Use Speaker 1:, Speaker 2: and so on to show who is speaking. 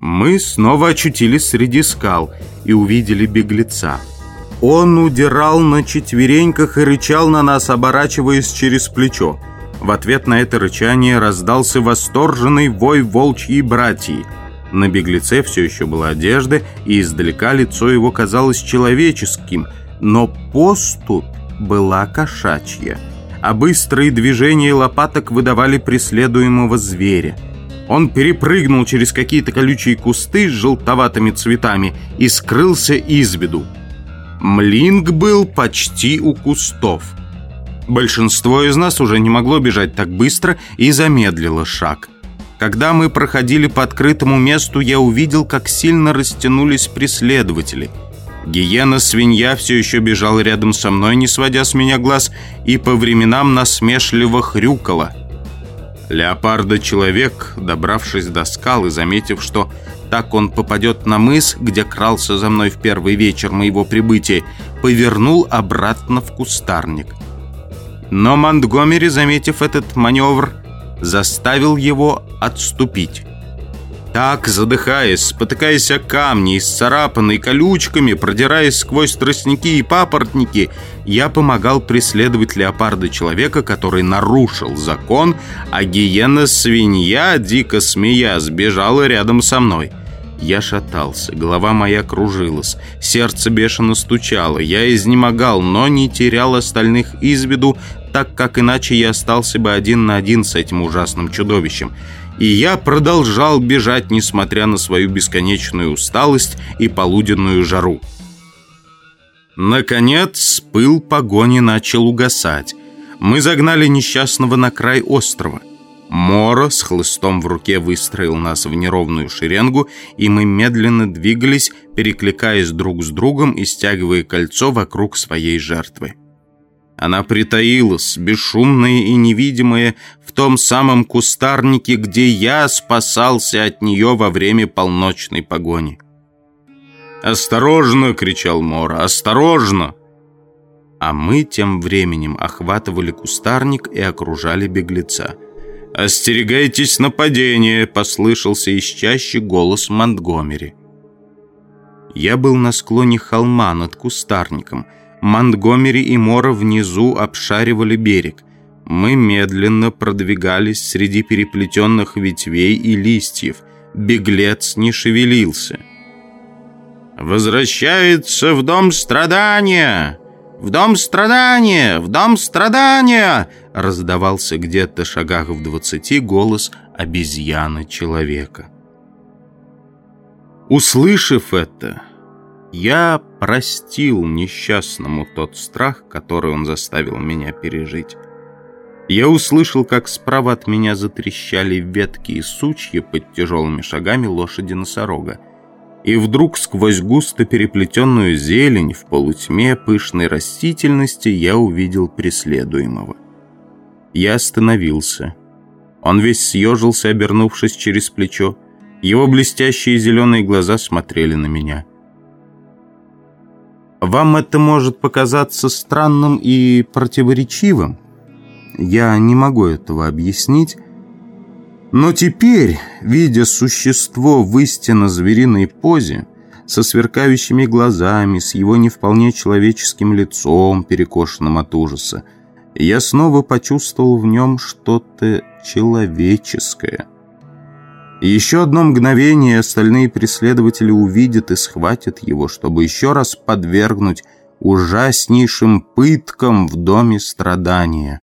Speaker 1: Мы снова очутились среди скал и увидели беглеца. Он удирал на четвереньках и рычал на нас, оборачиваясь через плечо. В ответ на это рычание раздался восторженный вой волчьей братьи. На беглеце все еще была одежда, и издалека лицо его казалось человеческим, но поступь была кошачья, а быстрые движения лопаток выдавали преследуемого зверя. Он перепрыгнул через какие-то колючие кусты с желтоватыми цветами и скрылся из виду. Млинг был почти у кустов. Большинство из нас уже не могло бежать так быстро и замедлило шаг. Когда мы проходили по открытому месту, я увидел, как сильно растянулись преследователи. Гиена-свинья все еще бежала рядом со мной, не сводя с меня глаз, и по временам насмешливо хрюкала – Леопарда-человек, добравшись до скалы, заметив, что так он попадет на мыс, где крался за мной в первый вечер моего прибытия, повернул обратно в кустарник. Но Монтгомери, заметив этот маневр, заставил его отступить. Так, задыхаясь, спотыкаясь о камни, исцарапанный колючками, продираясь сквозь тростники и папоротники, я помогал преследовать леопарда-человека, который нарушил закон, а гиена-свинья, дико смея, сбежала рядом со мной. Я шатался, голова моя кружилась, сердце бешено стучало, я изнемогал, но не терял остальных из виду, так как иначе я остался бы один на один с этим ужасным чудовищем и я продолжал бежать, несмотря на свою бесконечную усталость и полуденную жару. Наконец, пыл погони начал угасать. Мы загнали несчастного на край острова. Мора с хлыстом в руке выстроил нас в неровную шеренгу, и мы медленно двигались, перекликаясь друг с другом и стягивая кольцо вокруг своей жертвы. Она притаилась, бесшумная и невидимая, в том самом кустарнике, где я спасался от нее во время полночной погони. «Осторожно!» — кричал Мора. «Осторожно!» А мы тем временем охватывали кустарник и окружали беглеца. «Остерегайтесь нападения!» — послышался из чаще голос Монтгомери. Я был на склоне холма над кустарником — Монтгомери и Мора внизу обшаривали берег. Мы медленно продвигались среди переплетенных ветвей и листьев. Беглец не шевелился. «Возвращается в дом страдания! В дом страдания! В дом страдания!» раздавался где-то шагах в двадцати голос обезьяны-человека. Услышав это, я простил несчастному тот страх, который он заставил меня пережить. Я услышал, как справа от меня затрещали ветки и сучья под тяжелыми шагами лошади-носорога. И вдруг сквозь густо переплетенную зелень в полутьме пышной растительности я увидел преследуемого. Я остановился. Он весь съежился, обернувшись через плечо. Его блестящие зеленые глаза смотрели на меня. Вам это может показаться странным и противоречивым. Я не могу этого объяснить. Но теперь, видя существо в истинно звериной позе, со сверкающими глазами, с его не вполне человеческим лицом, перекошенным от ужаса, я снова почувствовал в нем что-то человеческое – еще одно мгновение остальные преследователи увидят и схватят его, чтобы еще раз подвергнуть ужаснейшим пыткам в доме страдания.